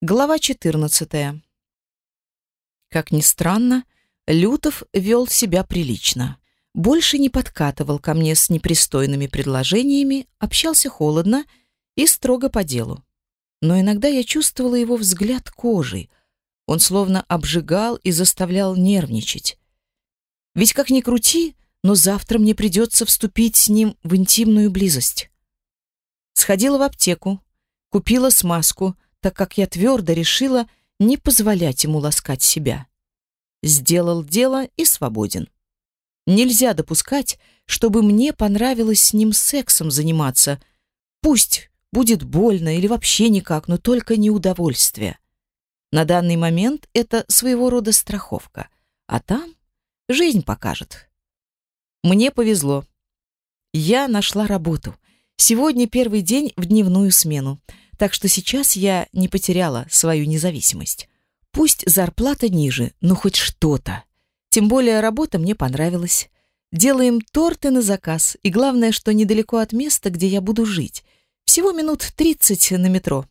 Глава 14. Как ни странно, Лютов вел себя прилично. Больше не подкатывал ко мне с непристойными предложениями, общался холодно и строго по делу. Но иногда я чувствовала его взгляд кожей. Он словно обжигал и заставлял нервничать. Ведь как ни крути, но завтра мне придется вступить с ним в интимную близость. Сходила в аптеку, купила смазку — так как я твердо решила не позволять ему ласкать себя. Сделал дело и свободен. Нельзя допускать, чтобы мне понравилось с ним сексом заниматься. Пусть будет больно или вообще никак, но только не удовольствие. На данный момент это своего рода страховка, а там жизнь покажет. Мне повезло. Я нашла работу. Сегодня первый день в дневную смену. Так что сейчас я не потеряла свою независимость. Пусть зарплата ниже, но хоть что-то. Тем более работа мне понравилась. Делаем торты на заказ, и главное, что недалеко от места, где я буду жить. Всего минут 30 на метро.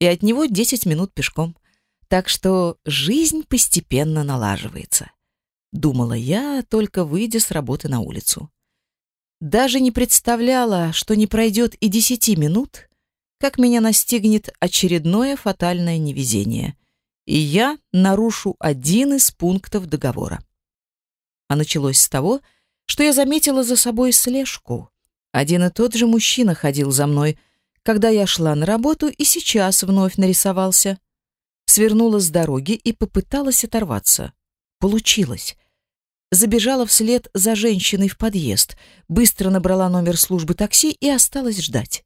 И от него 10 минут пешком. Так что жизнь постепенно налаживается. Думала я, только выйдя с работы на улицу. Даже не представляла, что не пройдет и десяти минут, как меня настигнет очередное фатальное невезение, и я нарушу один из пунктов договора. А началось с того, что я заметила за собой слежку. Один и тот же мужчина ходил за мной, когда я шла на работу и сейчас вновь нарисовался. Свернула с дороги и попыталась оторваться. Получилось. Забежала вслед за женщиной в подъезд, быстро набрала номер службы такси и осталась ждать.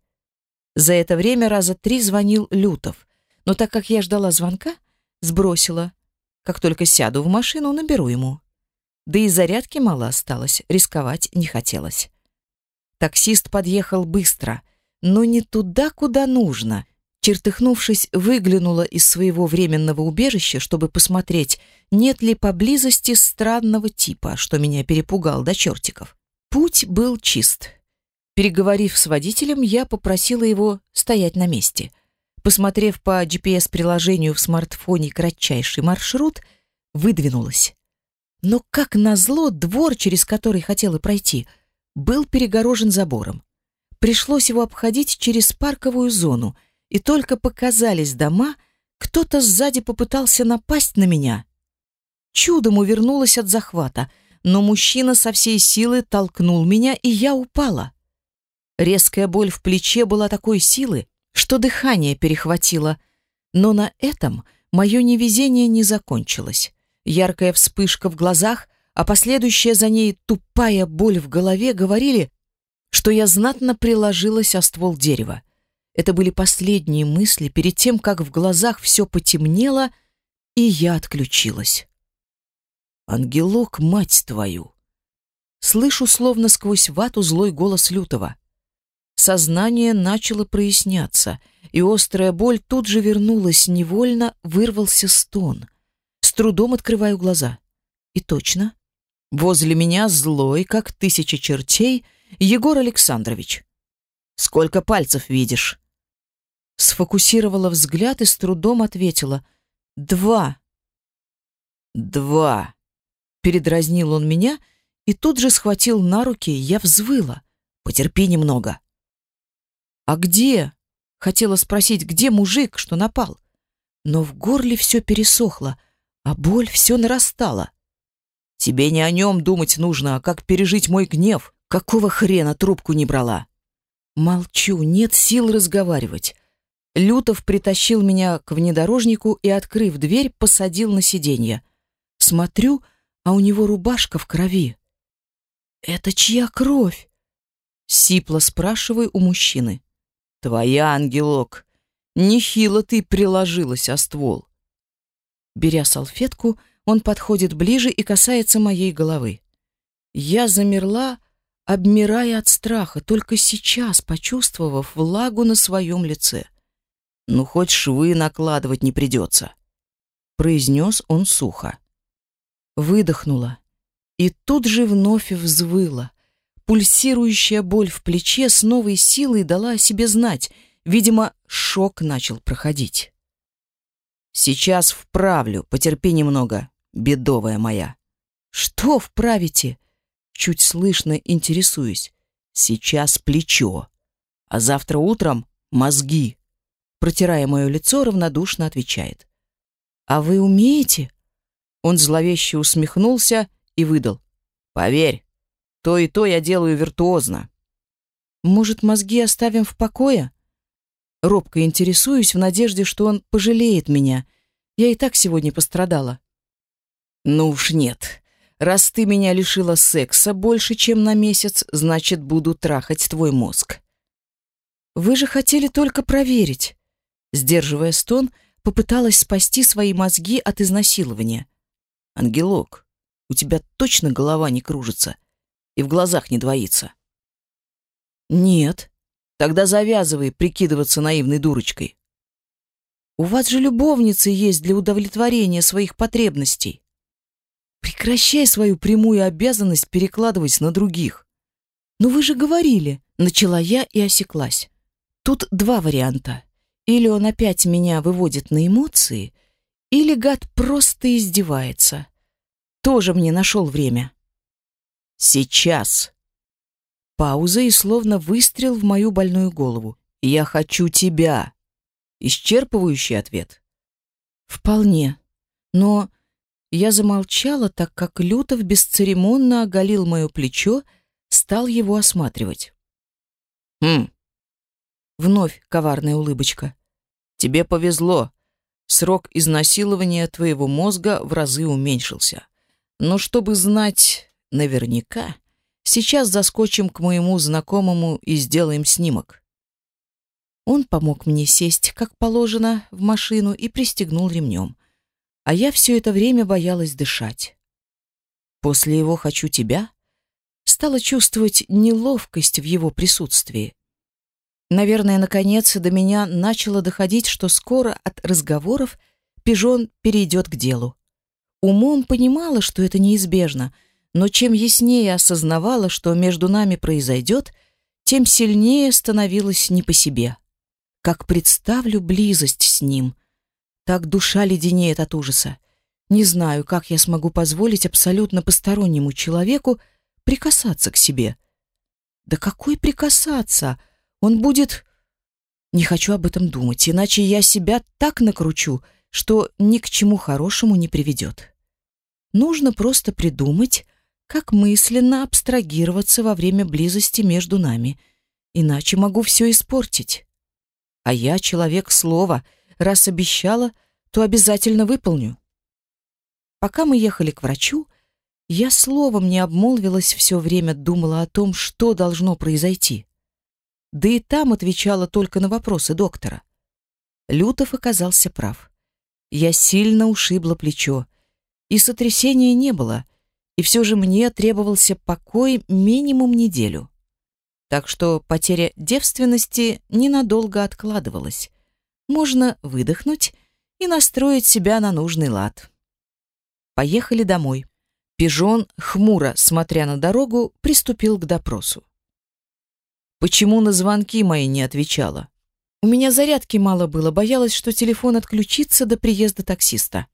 За это время раза три звонил Лютов, но так как я ждала звонка, сбросила. Как только сяду в машину, наберу ему. Да и зарядки мало осталось, рисковать не хотелось. Таксист подъехал быстро, но не туда, куда нужно. Чертыхнувшись, выглянула из своего временного убежища, чтобы посмотреть, нет ли поблизости странного типа, что меня перепугал до чертиков. Путь был чист. Переговорив с водителем, я попросила его стоять на месте. Посмотрев по GPS-приложению в смартфоне кратчайший маршрут, выдвинулась. Но, как назло, двор, через который хотела пройти, был перегорожен забором. Пришлось его обходить через парковую зону, и только показались дома, кто-то сзади попытался напасть на меня. Чудом увернулась от захвата, но мужчина со всей силы толкнул меня, и я упала. Резкая боль в плече была такой силы, что дыхание перехватило. Но на этом мое невезение не закончилось. Яркая вспышка в глазах, а последующая за ней тупая боль в голове говорили, что я знатно приложилась о ствол дерева. Это были последние мысли перед тем, как в глазах все потемнело, и я отключилась. «Ангелок, мать твою!» Слышу словно сквозь вату злой голос Лютого. Сознание начало проясняться, и острая боль тут же вернулась невольно, вырвался стон. С трудом открываю глаза. И точно. Возле меня злой, как тысяча чертей, Егор Александрович. «Сколько пальцев видишь?» Сфокусировала взгляд и с трудом ответила. «Два». «Два», — передразнил он меня и тут же схватил на руки, я взвыла. «Потерпи немного». «А где?» Хотела спросить, где мужик, что напал. Но в горле все пересохло, а боль все нарастала. «Тебе не о нем думать нужно, а как пережить мой гнев. Какого хрена трубку не брала?» Молчу, нет сил разговаривать. Лютов притащил меня к внедорожнику и, открыв дверь, посадил на сиденье. Смотрю, а у него рубашка в крови. «Это чья кровь?» Сипло спрашиваю у мужчины. Твоя, ангелок. Нехило ты приложилась о ствол. Беря салфетку, он подходит ближе и касается моей головы. Я замерла, обмирая от страха, только сейчас почувствовав влагу на своем лице. «Ну, хоть швы накладывать не придется», — произнес он сухо. Выдохнула и тут же вновь взвыла, Пульсирующая боль в плече с новой силой дала о себе знать. Видимо, шок начал проходить. Сейчас вправлю, потерпи немного, бедовая моя. Что вправите? Чуть слышно интересуюсь. Сейчас плечо, а завтра утром мозги. Протирая мое лицо, равнодушно отвечает. А вы умеете? Он зловеще усмехнулся и выдал. Поверь, то и то я делаю виртуозно. Может, мозги оставим в покое? Робко интересуюсь в надежде, что он пожалеет меня. Я и так сегодня пострадала. Ну уж нет. Раз ты меня лишила секса больше, чем на месяц, значит, буду трахать твой мозг. Вы же хотели только проверить. Сдерживая стон, попыталась спасти свои мозги от изнасилования. Ангелок, у тебя точно голова не кружится и в глазах не двоится? Нет. Тогда завязывай прикидываться наивной дурочкой. У вас же любовницы есть для удовлетворения своих потребностей. Прекращай свою прямую обязанность перекладывать на других. Но вы же говорили, начала я и осеклась. Тут два варианта. Или он опять меня выводит на эмоции, или гад просто издевается. Тоже мне нашел время. Сейчас. Пауза и словно выстрел в мою больную голову. Я хочу тебя. Исчерпывающий ответ. Вполне. Но я замолчала, так как Лютов бесцеремонно оголил мое плечо, стал его осматривать. «Хм». Вновь коварная улыбочка. «Тебе повезло. Срок изнасилования твоего мозга в разы уменьшился. Но чтобы знать наверняка, сейчас заскочим к моему знакомому и сделаем снимок». Он помог мне сесть, как положено, в машину и пристегнул ремнем а я все это время боялась дышать. После его «хочу тебя» стала чувствовать неловкость в его присутствии. Наверное, наконец до меня начало доходить, что скоро от разговоров пижон перейдет к делу. Умом понимала, что это неизбежно, но чем яснее осознавала, что между нами произойдет, тем сильнее становилась не по себе. Как представлю близость с ним, так душа леденеет от ужаса. Не знаю, как я смогу позволить абсолютно постороннему человеку прикасаться к себе. Да какой прикасаться? Он будет... Не хочу об этом думать, иначе я себя так накручу, что ни к чему хорошему не приведет. Нужно просто придумать, как мысленно абстрагироваться во время близости между нами, иначе могу все испортить. А я человек слова — Раз обещала, то обязательно выполню. Пока мы ехали к врачу, я словом не обмолвилась все время, думала о том, что должно произойти. Да и там отвечала только на вопросы доктора. Лютов оказался прав. Я сильно ушибла плечо, и сотрясения не было, и все же мне требовался покой минимум неделю. Так что потеря девственности ненадолго откладывалась можно выдохнуть и настроить себя на нужный лад. Поехали домой. Пижон, хмуро смотря на дорогу, приступил к допросу. «Почему на звонки мои не отвечала?» «У меня зарядки мало было, боялась, что телефон отключится до приезда таксиста».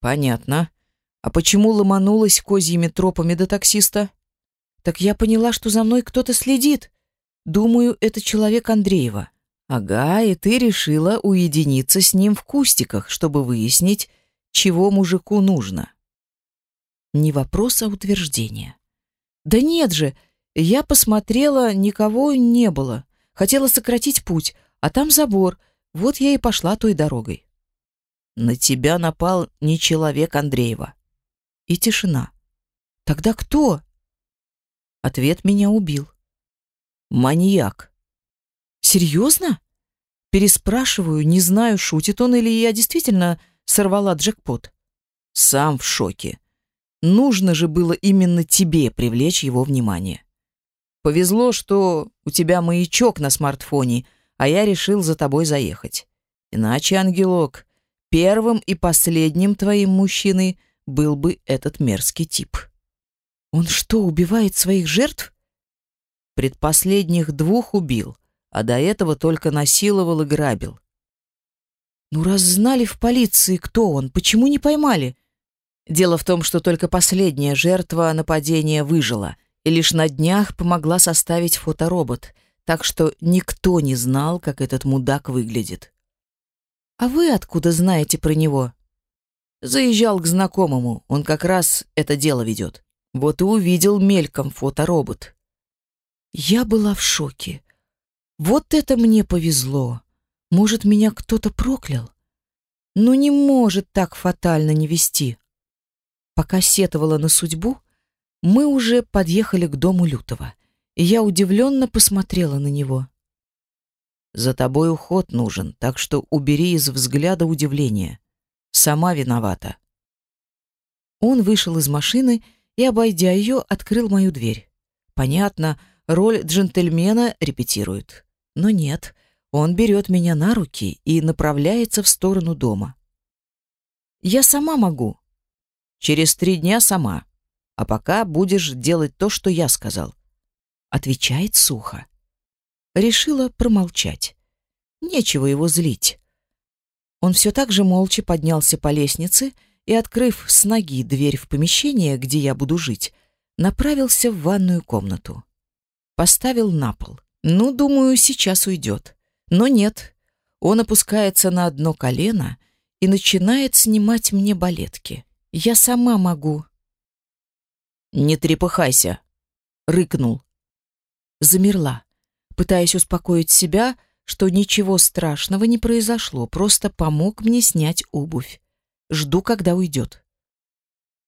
«Понятно. А почему ломанулась козьими тропами до таксиста?» «Так я поняла, что за мной кто-то следит. Думаю, это человек Андреева». Ага, и ты решила уединиться с ним в кустиках, чтобы выяснить, чего мужику нужно. Не вопрос, а утверждение. Да нет же, я посмотрела, никого не было. Хотела сократить путь, а там забор. Вот я и пошла той дорогой. На тебя напал не человек Андреева. И тишина. Тогда кто? Ответ меня убил. Маньяк. Серьезно? Переспрашиваю, не знаю, шутит он или я действительно сорвала джекпот. Сам в шоке. Нужно же было именно тебе привлечь его внимание. Повезло, что у тебя маячок на смартфоне, а я решил за тобой заехать. Иначе, ангелок, первым и последним твоим мужчиной был бы этот мерзкий тип. Он что, убивает своих жертв? Предпоследних двух убил, а до этого только насиловал и грабил. Ну, раз знали в полиции, кто он, почему не поймали? Дело в том, что только последняя жертва нападения выжила, и лишь на днях помогла составить фоторобот, так что никто не знал, как этот мудак выглядит. «А вы откуда знаете про него?» Заезжал к знакомому, он как раз это дело ведет. Вот и увидел мельком фоторобот. Я была в шоке. Вот это мне повезло. Может, меня кто-то проклял? Ну не может так фатально не вести. Пока сетовала на судьбу, мы уже подъехали к дому Лютого, и я удивленно посмотрела на него. «За тобой уход нужен, так что убери из взгляда удивление. Сама виновата». Он вышел из машины и, обойдя ее, открыл мою дверь. Понятно, роль джентльмена репетирует. Но нет, он берет меня на руки и направляется в сторону дома. «Я сама могу». «Через три дня сама. А пока будешь делать то, что я сказал». Отвечает сухо. Решила промолчать. Нечего его злить. Он все так же молча поднялся по лестнице и, открыв с ноги дверь в помещение, где я буду жить, направился в ванную комнату. Поставил на пол. Ну, думаю, сейчас уйдет. Но нет. Он опускается на одно колено и начинает снимать мне балетки. Я сама могу. «Не трепыхайся!» — рыкнул. Замерла, пытаясь успокоить себя, что ничего страшного не произошло, просто помог мне снять обувь. Жду, когда уйдет.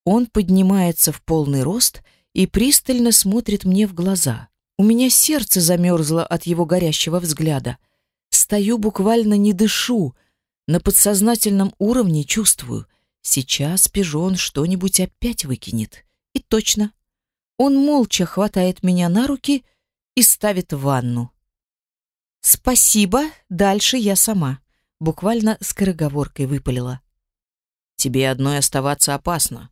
Он поднимается в полный рост и пристально смотрит мне в глаза. У меня сердце замерзло от его горящего взгляда. Стою буквально не дышу, на подсознательном уровне чувствую. Сейчас пижон что-нибудь опять выкинет. И точно. Он молча хватает меня на руки и ставит в ванну. «Спасибо, дальше я сама», — буквально скороговоркой выпалила. «Тебе одной оставаться опасно.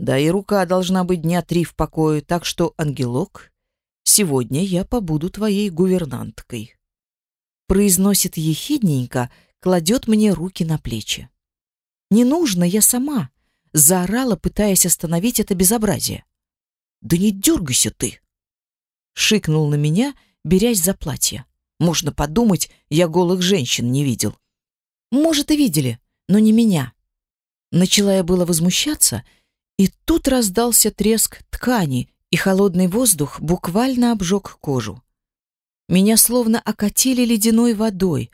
Да и рука должна быть дня три в покое, так что, ангелок, сегодня я побуду твоей гувернанткой». Произносит ехидненько, кладет мне руки на плечи. «Не нужно, я сама заорала, пытаясь остановить это безобразие. «Да не дергайся ты!» Шикнул на меня, берясь за платье. Можно подумать, я голых женщин не видел. Может, и видели, но не меня. Начала я было возмущаться, и тут раздался треск ткани, и холодный воздух буквально обжег кожу. Меня словно окатили ледяной водой.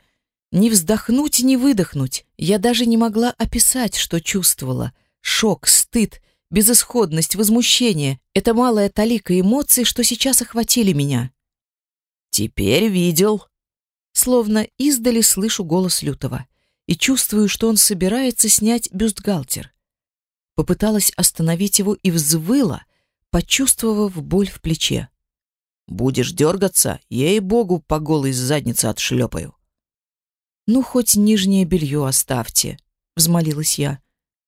Не вздохнуть, не выдохнуть. Я даже не могла описать, что чувствовала. Шок, стыд, безысходность, возмущение — это малая талика эмоций, что сейчас охватили меня. «Теперь видел». Словно издали слышу голос Лютого и чувствую, что он собирается снять бюстгальтер. Попыталась остановить его и взвыла, почувствовав боль в плече. «Будешь дергаться, ей-богу, по голой заднице отшлепаю». «Ну, хоть нижнее белье оставьте», — взмолилась я.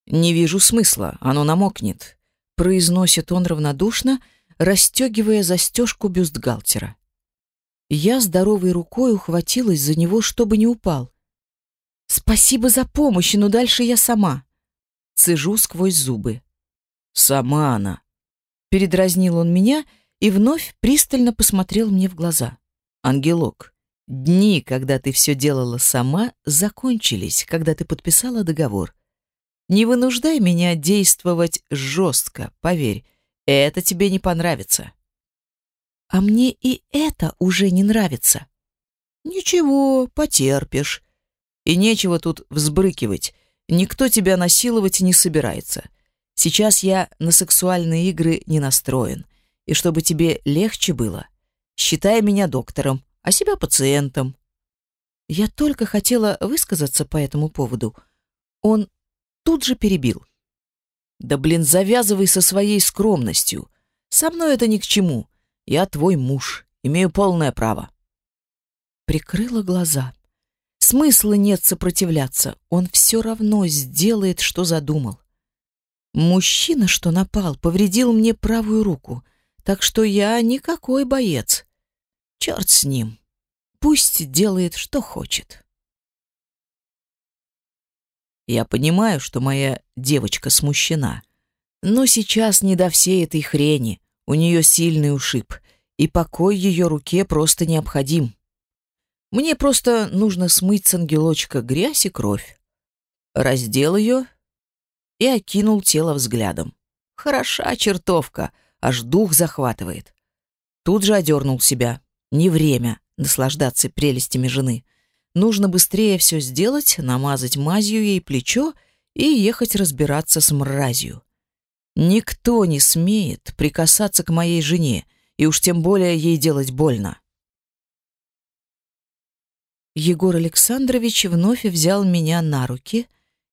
«Не вижу смысла, оно намокнет», — произносит он равнодушно, расстегивая застежку бюстгальтера. Я здоровой рукой ухватилась за него, чтобы не упал. «Спасибо за помощь, но дальше я сама». Цежу сквозь зубы. «Сама она». Передразнил он меня и вновь пристально посмотрел мне в глаза. «Ангелок, дни, когда ты все делала сама, закончились, когда ты подписала договор. Не вынуждай меня действовать жестко, поверь, это тебе не понравится. А мне и это уже не нравится. Ничего, потерпишь. И нечего тут взбрыкивать. Никто тебя насиловать не собирается. Сейчас я на сексуальные игры не настроен. И чтобы тебе легче было, считай меня доктором, а себя пациентом. Я только хотела высказаться по этому поводу. Он тут же перебил. «Да блин, завязывай со своей скромностью. Со мной это ни к чему. Я твой муж, имею полное право». Прикрыла глаза. Смысла нет сопротивляться. Он все равно сделает, что задумал. Мужчина, что напал, повредил мне правую руку, так что я никакой боец. Черт с ним. Пусть делает, что хочет. Я понимаю, что моя девочка смущена. Но сейчас не до всей этой хрени. У нее сильный ушиб, и покой ее руке просто необходим. Мне просто нужно смыть с ангелочка грязь и кровь. Раздел ее и окинул тело взглядом. Хороша чертовка, аж дух захватывает. Тут же одернул себя. Не время наслаждаться прелестями жены. Нужно быстрее все сделать, намазать мазью ей плечо и ехать разбираться с мразью. Никто не смеет прикасаться к моей жене, и уж тем более ей делать больно. Егор Александрович вновь взял меня на руки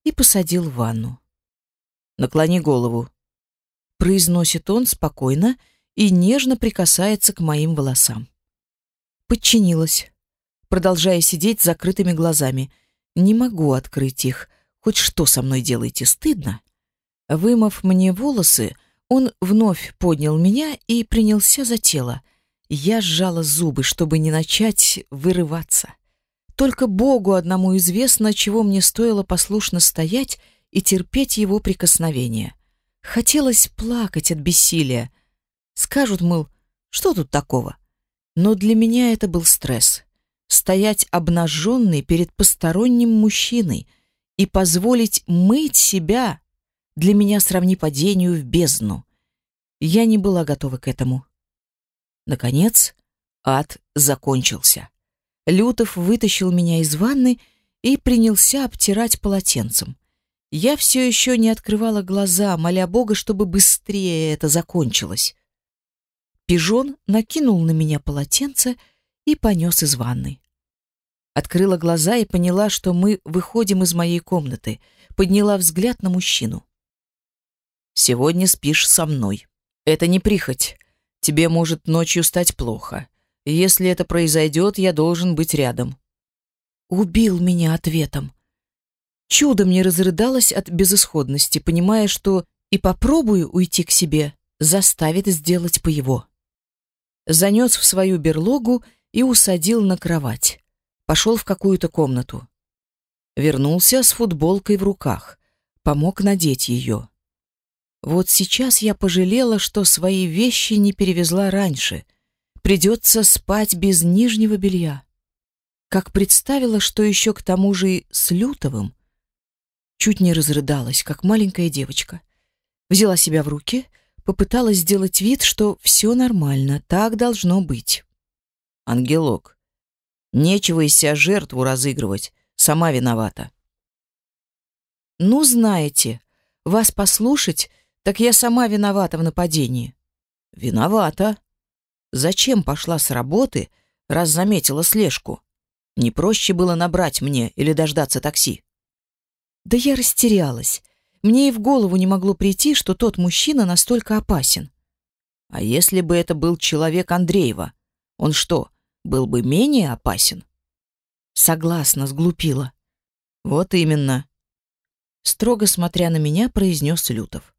и посадил в ванну. «Наклони голову», — произносит он спокойно и нежно прикасается к моим волосам. Подчинилась, продолжая сидеть с закрытыми глазами. Не могу открыть их. Хоть что со мной делаете, стыдно. Вымыв мне волосы, он вновь поднял меня и принялся за тело. Я сжала зубы, чтобы не начать вырываться. Только Богу одному известно, чего мне стоило послушно стоять и терпеть его прикосновения. Хотелось плакать от бессилия. Скажут, мол, что тут такого? Но для меня это был стресс. Стоять обнаженной перед посторонним мужчиной и позволить мыть себя для меня сравни падению в бездну. Я не была готова к этому. Наконец, ад закончился. Лютов вытащил меня из ванны и принялся обтирать полотенцем. Я все еще не открывала глаза, моля Бога, чтобы быстрее это закончилось. Пижон накинул на меня полотенце и понес из ванны. Открыла глаза и поняла, что мы выходим из моей комнаты. Подняла взгляд на мужчину. «Сегодня спишь со мной. Это не прихоть. Тебе может ночью стать плохо. Если это произойдет, я должен быть рядом». Убил меня ответом. Чудом не разрыдалась от безысходности, понимая, что и попробую уйти к себе, заставит сделать по его. Занес в свою берлогу и усадил на кровать. Пошел в какую-то комнату. Вернулся с футболкой в руках. Помог надеть ее. Вот сейчас я пожалела, что свои вещи не перевезла раньше. Придется спать без нижнего белья. Как представила, что еще к тому же и с Лютовым. Чуть не разрыдалась, как маленькая девочка. Взяла себя в руки, попыталась сделать вид, что все нормально, так должно быть. «Ангелок, нечего из себя жертву разыгрывать, сама виновата». «Ну, знаете, вас послушать — так я сама виновата в нападении. Виновата. Зачем пошла с работы, раз заметила слежку? Не проще было набрать мне или дождаться такси? Да я растерялась. Мне и в голову не могло прийти, что тот мужчина настолько опасен. А если бы это был человек Андреева? Он что, был бы менее опасен? Согласна, сглупила. Вот именно. Строго смотря на меня, произнес Лютов.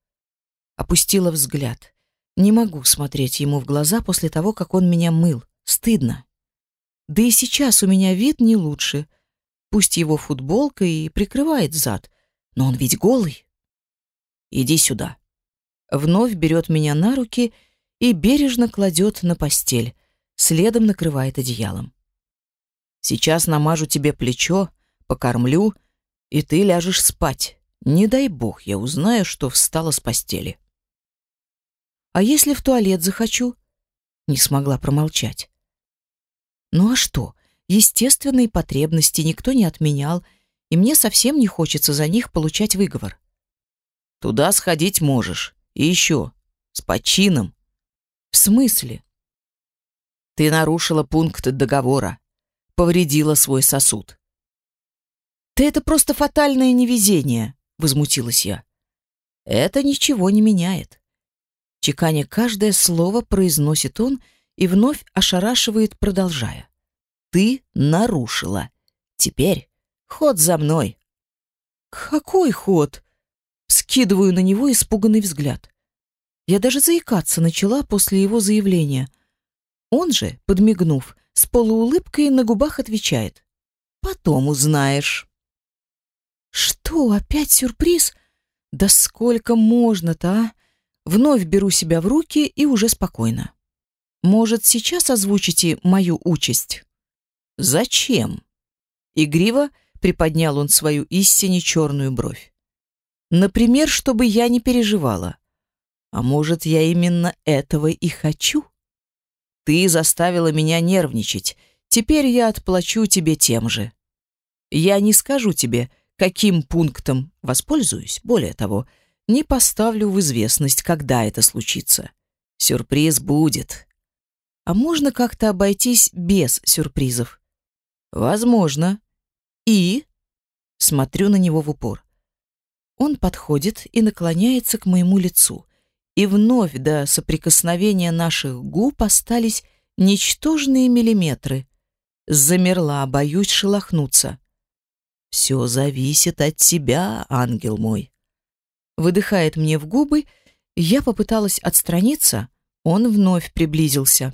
Опустила взгляд. Не могу смотреть ему в глаза после того, как он меня мыл. Стыдно. Да и сейчас у меня вид не лучше. Пусть его футболка и прикрывает зад, но он ведь голый. Иди сюда. Вновь берет меня на руки и бережно кладет на постель, следом накрывает одеялом. Сейчас намажу тебе плечо, покормлю, и ты ляжешь спать. Не дай бог, я узнаю, что встала с постели. А если в туалет захочу? Не смогла промолчать. Ну а что? Естественные потребности никто не отменял, и мне совсем не хочется за них получать выговор. Туда сходить можешь. И еще. С почином. В смысле? Ты нарушила пункт договора. Повредила свой сосуд. Ты это просто фатальное невезение, возмутилась я. Это ничего не меняет. Чеканя каждое слово, произносит он и вновь ошарашивает, продолжая. «Ты нарушила. Теперь ход за мной». «Какой ход?» Скидываю на него испуганный взгляд. Я даже заикаться начала после его заявления. Он же, подмигнув, с полуулыбкой на губах отвечает. «Потом узнаешь». Что опять сюрприз? Да сколько можно-то, а? Вновь беру себя в руки и уже спокойно. Может, сейчас озвучите мою участь? Зачем? Игриво приподнял он свою истине черную бровь. Например, чтобы я не переживала. А может, я именно этого и хочу? Ты заставила меня нервничать. Теперь я отплачу тебе тем же. Я не скажу тебе, каким пунктом воспользуюсь. Более того, не поставлю в известность, когда это случится. Сюрприз будет. А можно как-то обойтись без сюрпризов? Возможно. И смотрю на него в упор. Он подходит и наклоняется к моему лицу, и вновь до соприкосновения наших губ остались ничтожные миллиметры. Замерла, боюсь шелохнуться. Все зависит от тебя, ангел мой. Выдыхает мне в губы, я попыталась отстраниться, он вновь приблизился.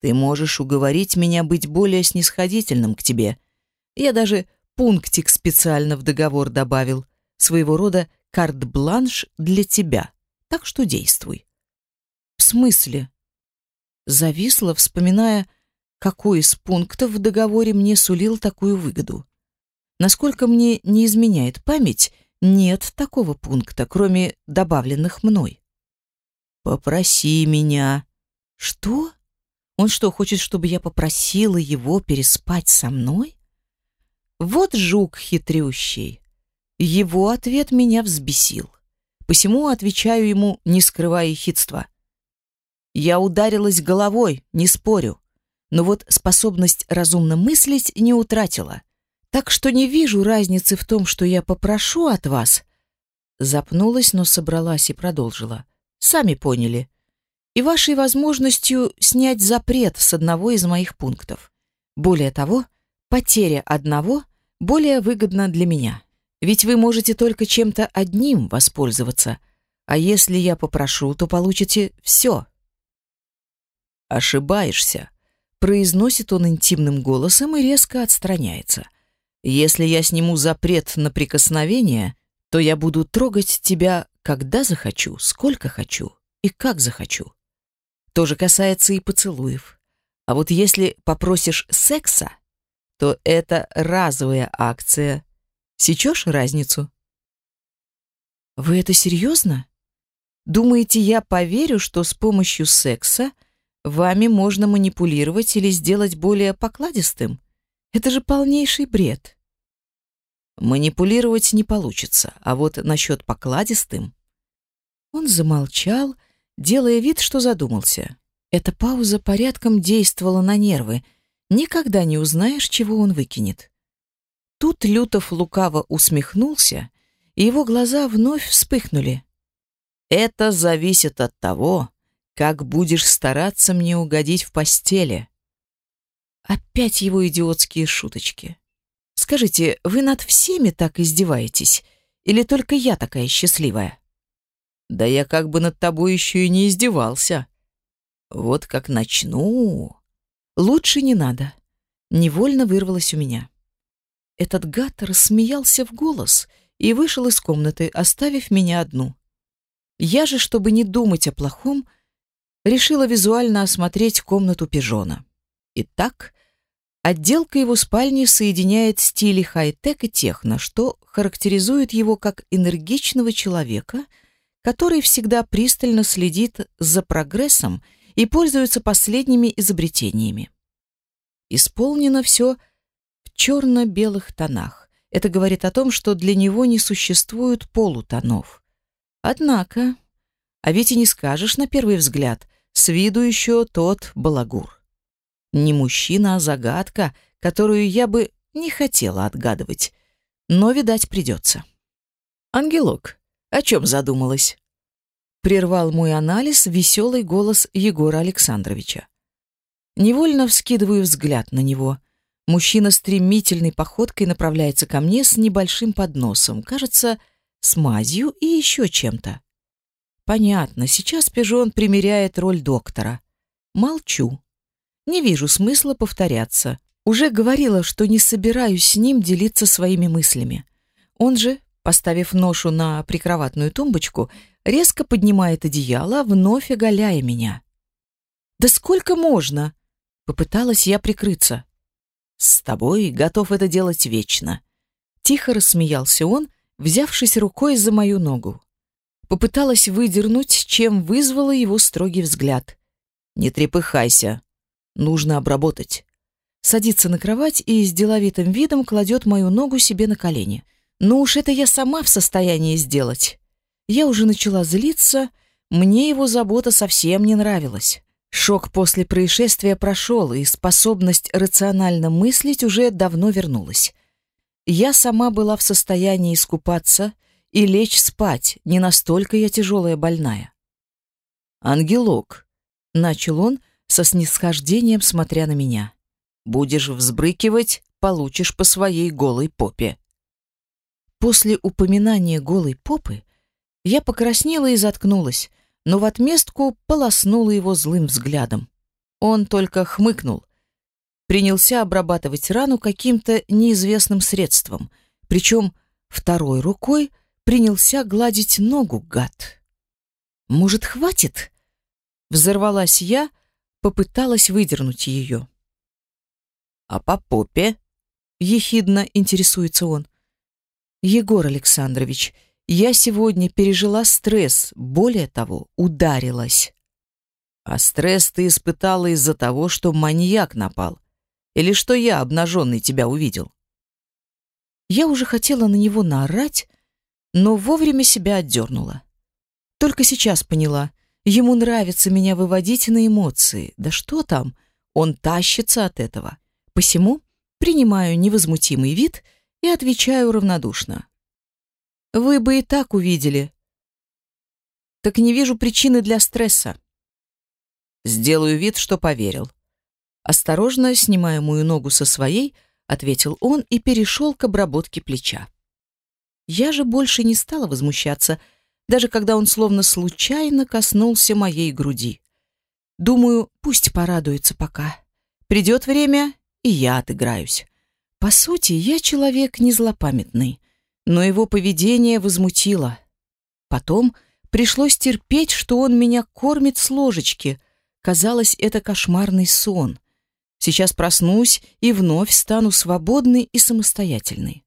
Ты можешь уговорить меня быть более снисходительным к тебе. Я даже пунктик специально в договор добавил, своего рода карт-бланш для тебя. Так что действуй. В смысле? Зависла, вспоминая, какой из пунктов в договоре мне сулил такую выгоду. Насколько мне не изменяет память, нет такого пункта, кроме добавленных мной. Попроси меня. Что? Он что, хочет, чтобы я попросила его переспать со мной? Вот жук хитрющий. Его ответ меня взбесил. Посему отвечаю ему, не скрывая хитства. Я ударилась головой, не спорю, но вот способность разумно мыслить не утратила. Так что не вижу разницы в том, что я попрошу от вас. Запнулась, но собралась и продолжила. Сами поняли и вашей возможностью снять запрет с одного из моих пунктов. Более того, потеря одного более выгодна для меня. Ведь вы можете только чем-то одним воспользоваться, а если я попрошу, то получите все. Ошибаешься, произносит он интимным голосом и резко отстраняется. Если я сниму запрет на прикосновение, то я буду трогать тебя, когда захочу, сколько хочу и как захочу. То же касается и поцелуев. А вот если попросишь секса, то это разовая акция. Сечешь разницу? Вы это серьезно? Думаете, я поверю, что с помощью секса вами можно манипулировать или сделать более покладистым? Это же полнейший бред. Манипулировать не получится, а вот насчет покладистым... Он замолчал, делая вид, что задумался. Эта пауза порядком действовала на нервы. Никогда не узнаешь, чего он выкинет. Тут Лютов лукаво усмехнулся, и его глаза вновь вспыхнули. «Это зависит от того, как будешь стараться мне угодить в постели». Опять его идиотские шуточки. «Скажите, вы над всеми так издеваетесь? Или только я такая счастливая?» Да я как бы над тобой еще и не издевался. Вот как начну... Лучше не надо. Невольно вырвалось у меня. Этот гад рассмеялся в голос и вышел из комнаты, оставив меня одну. Я же, чтобы не думать о плохом, решила визуально осмотреть комнату пижона. Итак, отделка его спальни соединяет стили хай-тек и техно, что характеризует его как энергичного человека — который всегда пристально следит за прогрессом и пользуется последними изобретениями. Исполнено все в черно-белых тонах. Это говорит о том, что для него не существует полутонов. Однако, а ведь и не скажешь на первый взгляд, с виду еще тот балагур. Не мужчина, а загадка, которую я бы не хотела отгадывать, но, видать, придется. «Ангелок, о чем задумалась? Прервал мой анализ веселый голос Егора Александровича. Невольно вскидываю взгляд на него. Мужчина стремительной походкой направляется ко мне с небольшим подносом, кажется, с мазью и еще чем-то. Понятно, сейчас пижон примеряет роль доктора. Молчу. Не вижу смысла повторяться. Уже говорила, что не собираюсь с ним делиться своими мыслями. Он же, поставив ношу на прикроватную тумбочку, резко поднимает одеяло, вновь оголяя меня. «Да сколько можно?» Попыталась я прикрыться. «С тобой готов это делать вечно». Тихо рассмеялся он, взявшись рукой за мою ногу. Попыталась выдернуть, чем вызвала его строгий взгляд. «Не трепыхайся. Нужно обработать». Садится на кровать и с деловитым видом кладет мою ногу себе на колени. «Ну уж это я сама в состоянии сделать». Я уже начала злиться, мне его забота совсем не нравилась. Шок после происшествия прошел, и способность рационально мыслить уже давно вернулась. Я сама была в состоянии искупаться и лечь спать, не настолько я тяжелая больная. «Ангелок», — начал он со снисхождением, смотря на меня, — «будешь взбрыкивать, получишь по своей голой попе». После упоминания голой попы я покраснела и заткнулась, но в отместку полоснула его злым взглядом. Он только хмыкнул. Принялся обрабатывать рану каким-то неизвестным средством, причем второй рукой принялся гладить ногу, гад. «Может, хватит?» Взорвалась я, попыталась выдернуть ее. «А по попе?» — ехидно интересуется он. «Егор Александрович, я сегодня пережила стресс, более того, ударилась. А стресс ты испытала из-за того, что маньяк напал. Или что я, обнаженный, тебя увидел. Я уже хотела на него наорать, но вовремя себя отдернула. Только сейчас поняла, ему нравится меня выводить на эмоции. Да что там, он тащится от этого. Посему принимаю невозмутимый вид и отвечаю равнодушно. Вы бы и так увидели. Так не вижу причины для стресса. Сделаю вид, что поверил. Осторожно, снимая мою ногу со своей, ответил он и перешел к обработке плеча. Я же больше не стала возмущаться, даже когда он словно случайно коснулся моей груди. Думаю, пусть порадуется пока. Придет время, и я отыграюсь. По сути, я человек не злопамятный но его поведение возмутило. Потом пришлось терпеть, что он меня кормит с ложечки. Казалось, это кошмарный сон. Сейчас проснусь и вновь стану свободной и самостоятельной.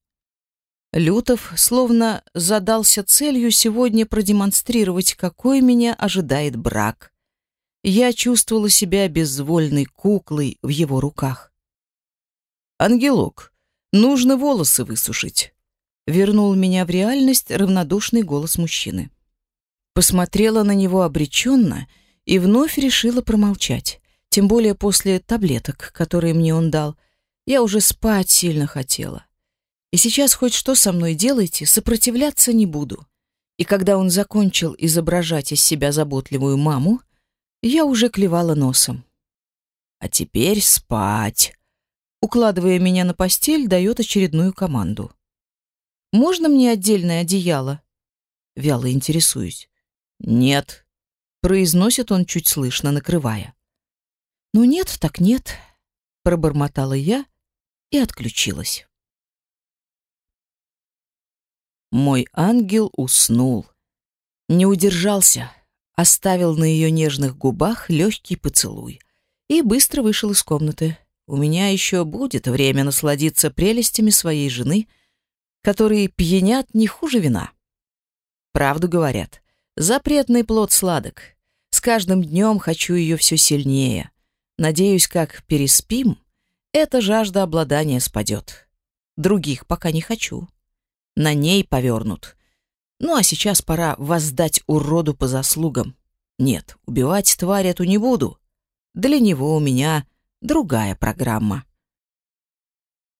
Лютов словно задался целью сегодня продемонстрировать, какой меня ожидает брак. Я чувствовала себя безвольной куклой в его руках. «Ангелок, нужно волосы высушить» вернул меня в реальность равнодушный голос мужчины. Посмотрела на него обреченно и вновь решила промолчать. Тем более после таблеток, которые мне он дал. Я уже спать сильно хотела. И сейчас хоть что со мной делайте, сопротивляться не буду. И когда он закончил изображать из себя заботливую маму, я уже клевала носом. А теперь спать. Укладывая меня на постель, дает очередную команду. Можно мне отдельное одеяло? Вяло интересуюсь. Нет, произносит он чуть слышно, накрывая. Ну нет, так нет, пробормотала я и отключилась. Мой ангел уснул. Не удержался, оставил на ее нежных губах легкий поцелуй и быстро вышел из комнаты. У меня еще будет время насладиться прелестями своей жены — которые пьянят не хуже вина. Правду говорят, запретный плод сладок. С каждым днем хочу ее все сильнее. Надеюсь, как переспим, эта жажда обладания спадет. Других пока не хочу. На ней повернут. Ну а сейчас пора воздать уроду по заслугам. Нет, убивать тварь эту не буду. Для него у меня другая программа.